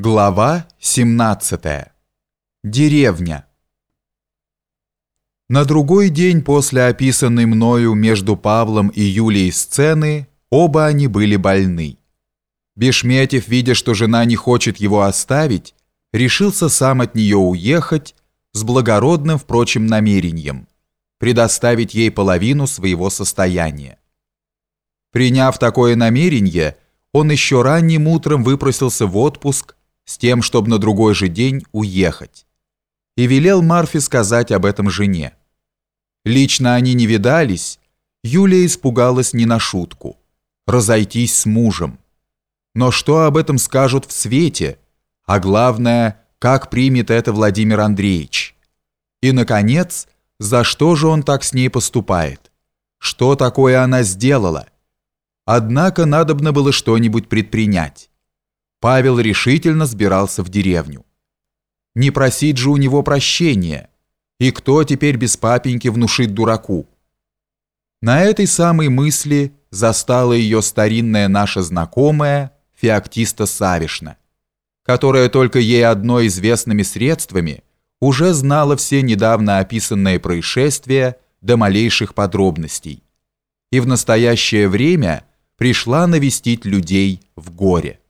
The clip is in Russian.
Глава 17. Деревня. На другой день после описанной мною между Павлом и Юлией сцены оба они были больны. Бешметьев, видя, что жена не хочет его оставить, решился сам от нее уехать с благородным, впрочем, намерением предоставить ей половину своего состояния. Приняв такое намерение, он еще ранним утром выпросился в отпуск с тем, чтобы на другой же день уехать. И велел Марфе сказать об этом жене. Лично они не видались, Юлия испугалась не на шутку. Разойтись с мужем. Но что об этом скажут в свете? А главное, как примет это Владимир Андреевич? И, наконец, за что же он так с ней поступает? Что такое она сделала? Однако надобно было что-нибудь предпринять. Павел решительно сбирался в деревню. Не просить же у него прощения. И кто теперь без папеньки внушит дураку? На этой самой мысли застала ее старинная наша знакомая Феоктиста Савишна, которая только ей одной известными средствами уже знала все недавно описанные происшествия до малейших подробностей и в настоящее время пришла навестить людей в горе.